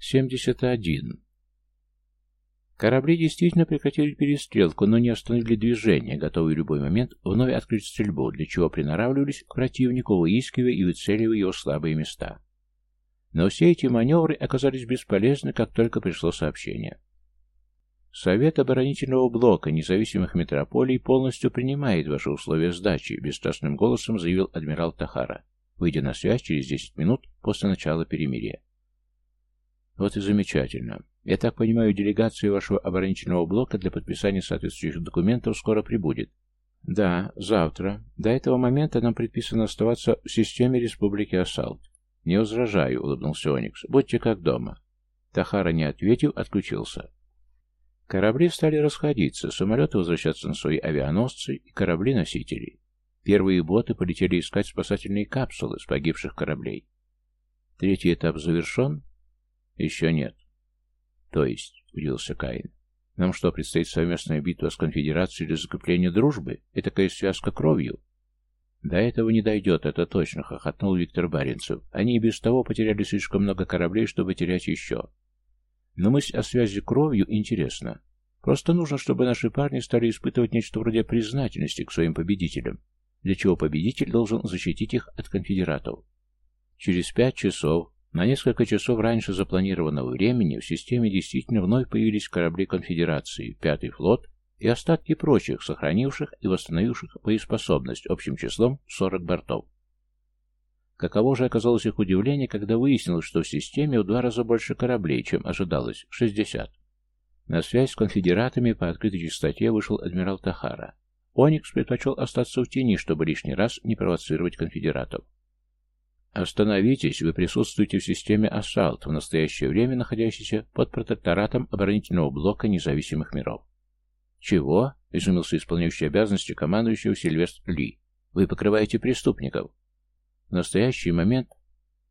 71. Корабли действительно прекратили перестрелку, но не остановили движение, готовые в любой момент вновь открыть стрельбу, для чего приноравливались к противнику, выискивая и выцеливая его слабые места. Но все эти маневры оказались бесполезны, как только пришло сообщение. Совет оборонительного блока независимых метрополий полностью принимает ваши условия сдачи, бесстрастным голосом заявил адмирал Тахара, выйдя на связь через 10 минут после начала перемирия. Вот и замечательно. Я так понимаю, делегация вашего оборонительного блока для подписания соответствующих документов скоро прибудет. Да, завтра. До этого момента нам предписано оставаться в системе Республики Ассалт. Не возражаю, улыбнулся Оникс. Будьте как дома. Тахара, не ответив, отключился. Корабли стали расходиться, самолеты возвращаться на свои авианосцы и корабли-носители. Первые боты полетели искать спасательные капсулы с погибших кораблей. Третий этап завершен, «Еще нет». «То есть?» — удивился Каин. «Нам что, предстоит совместная битва с конфедерацией для закрепления дружбы? И такая связка кровью?» «До этого не дойдет, это точно», — хохотнул Виктор Баренцев. «Они и без того потеряли слишком много кораблей, чтобы терять еще. Но мысль о связи кровью интересна. Просто нужно, чтобы наши парни стали испытывать нечто вроде признательности к своим победителям, для чего победитель должен защитить их от конфедератов. Через пять часов на несколько часов раньше запланированного времени в системе действительно вновь появились корабли конфедерации, пятый флот и остатки прочих, сохранивших и восстановивших боеспособность общим числом 40 бортов. Каково же оказалось их удивление, когда выяснилось, что в системе в два раза больше кораблей, чем ожидалось, 60. На связь с конфедератами по открытой частоте вышел адмирал Тахара. Оникс предпочел остаться в тени, чтобы лишний раз не провоцировать конфедератов. Остановитесь, вы присутствуете в системе «Ассалт», в настоящее время находящейся под протекторатом оборонительного блока независимых миров. «Чего?» — изумился исполняющий обязанности командующего Сильвестр Ли. «Вы покрываете преступников». «В настоящий момент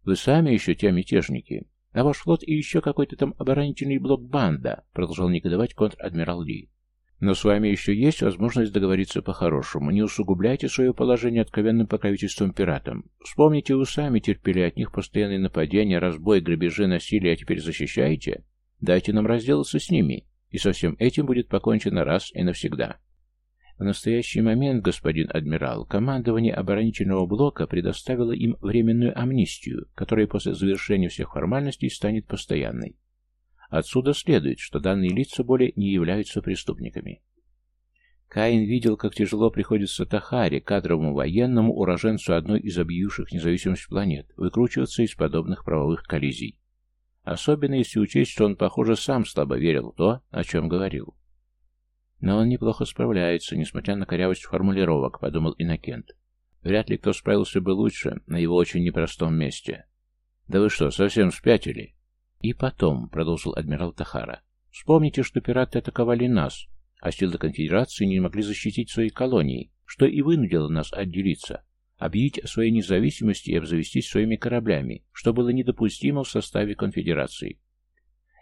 вы сами еще те мятежники, а ваш флот и еще какой-то там оборонительный блок банда», — продолжал негодовать контр-адмирал Ли. Но с вами еще есть возможность договориться по-хорошему. Не усугубляйте свое положение откровенным покровительством пиратам. Вспомните, вы сами терпели от них постоянные нападения, разбой, грабежи, насилие, а теперь защищаете? Дайте нам разделаться с ними, и со всем этим будет покончено раз и навсегда. В настоящий момент, господин адмирал, командование оборонительного блока предоставило им временную амнистию, которая после завершения всех формальностей станет постоянной. Отсюда следует, что данные лица более не являются преступниками. Каин видел, как тяжело приходится Тахаре, кадровому военному, уроженцу одной из объявивших независимость планет, выкручиваться из подобных правовых коллизий. Особенно если учесть, что он, похоже, сам слабо верил в то, о чем говорил. Но он неплохо справляется, несмотря на корявость формулировок, подумал Иннокент. Вряд ли кто справился бы лучше на его очень непростом месте. Да вы что, совсем спятили? И потом, продолжил адмирал Тахара, вспомните, что пираты атаковали нас, а силы конфедерации не могли защитить свои колонии, что и вынудило нас отделиться, объявить о своей независимости и обзавестись своими кораблями, что было недопустимо в составе конфедерации.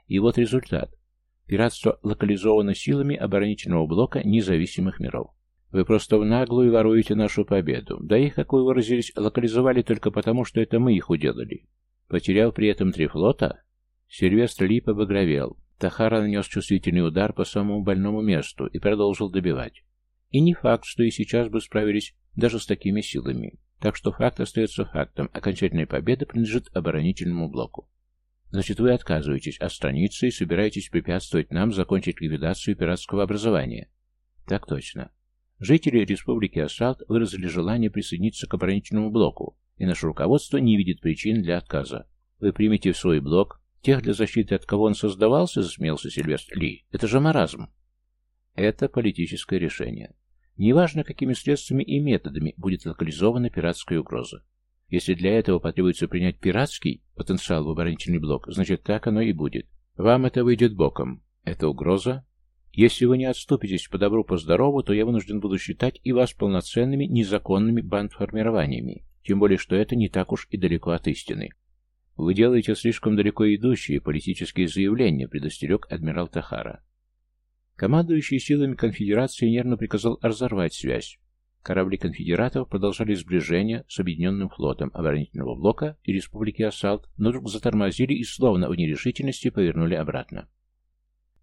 И вот результат. Пиратство локализовано силами оборонительного блока независимых миров. Вы просто в наглую воруете нашу победу. Да их, как вы выразились, локализовали только потому, что это мы их уделали. Потеряв при этом три флота, Сильвестр Ли побагровел. Тахара нанес чувствительный удар по самому больному месту и продолжил добивать. И не факт, что и сейчас бы справились даже с такими силами. Так что факт остается фактом. Окончательная победа принадлежит оборонительному блоку. Значит, вы отказываетесь от и собираетесь препятствовать нам закончить ликвидацию пиратского образования? Так точно. Жители Республики Ассад выразили желание присоединиться к оборонительному блоку, и наше руководство не видит причин для отказа. Вы примете в свой блок Тех, для защиты от кого он создавался, засмеялся Сильвестр Ли. Это же маразм. Это политическое решение. Неважно, какими средствами и методами будет локализована пиратская угроза. Если для этого потребуется принять пиратский потенциал в оборонительный блок, значит так оно и будет. Вам это выйдет боком. Это угроза? Если вы не отступитесь по добру, по здорову, то я вынужден буду считать и вас полноценными незаконными бандформированиями. Тем более, что это не так уж и далеко от истины. «Вы делаете слишком далеко идущие политические заявления», — предостерег адмирал Тахара. Командующий силами конфедерации нервно приказал разорвать связь. Корабли конфедератов продолжали сближение с объединенным флотом оборонительного блока и Республики Ассалт, но вдруг затормозили и словно в нерешительности повернули обратно.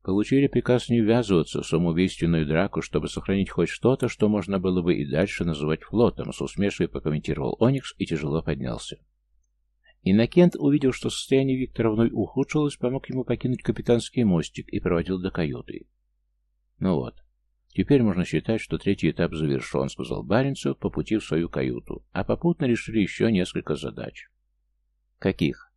Получили приказ не ввязываться в самоубийственную драку, чтобы сохранить хоть что-то, что можно было бы и дальше называть флотом, с усмешкой прокомментировал Оникс и тяжело поднялся. Иннокент, увидел, что состояние Виктора вновь ухудшилось, помог ему покинуть капитанский мостик и проводил до каюты. Ну вот, «Теперь можно считать, что третий этап завершен», — сказал Баренцев по пути в свою каюту, а попутно решили еще несколько задач. «Каких?»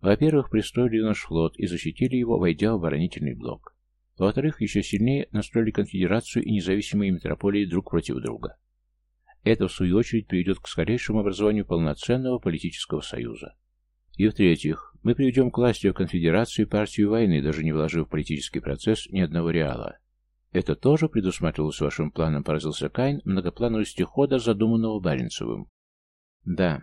«Во-первых, пристроили наш флот и защитили его, войдя в оборонительный блок. Во-вторых, еще сильнее настроили конфедерацию и независимые метрополии друг против друга. Это, в свою очередь, приведет к скорейшему образованию полноценного политического союза. И в-третьих, мы приведем к власти в конфедерации партию войны, даже не вложив в политический процесс ни одного реала. Это тоже предусматривалось вашим планом, поразился Кайн многоплановости хода, задуманного Баренцевым. Да,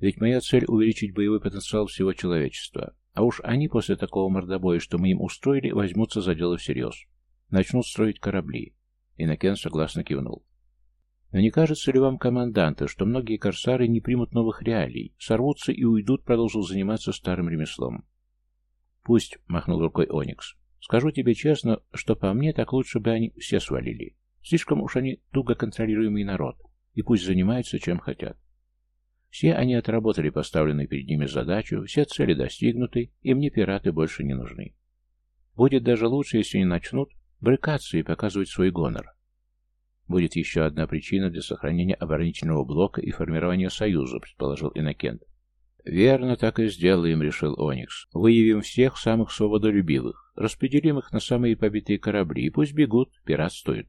ведь моя цель увеличить боевой потенциал всего человечества. А уж они после такого мордобоя, что мы им устроили, возьмутся за дело всерьез. Начнут строить корабли. Иннокен согласно кивнул. Но не кажется ли вам, команданты, что многие корсары не примут новых реалий, сорвутся и уйдут, продолжил заниматься старым ремеслом? Пусть, махнул рукой Оникс. Скажу тебе честно, что по мне так лучше бы они все свалили. Слишком уж они туго контролируемый народ, и пусть занимаются чем хотят. Все они отработали поставленную перед ними задачу, все цели достигнуты, и мне пираты больше не нужны. Будет даже лучше, если они начнут брыкаться и показывать свой гонор. Будет еще одна причина для сохранения оборонительного блока и формирования союза, предположил Иннокент. «Верно, так и сделаем», — решил Оникс. «Выявим всех самых свободолюбивых, распределим их на самые побитые корабли, и пусть бегут, пиратствуют».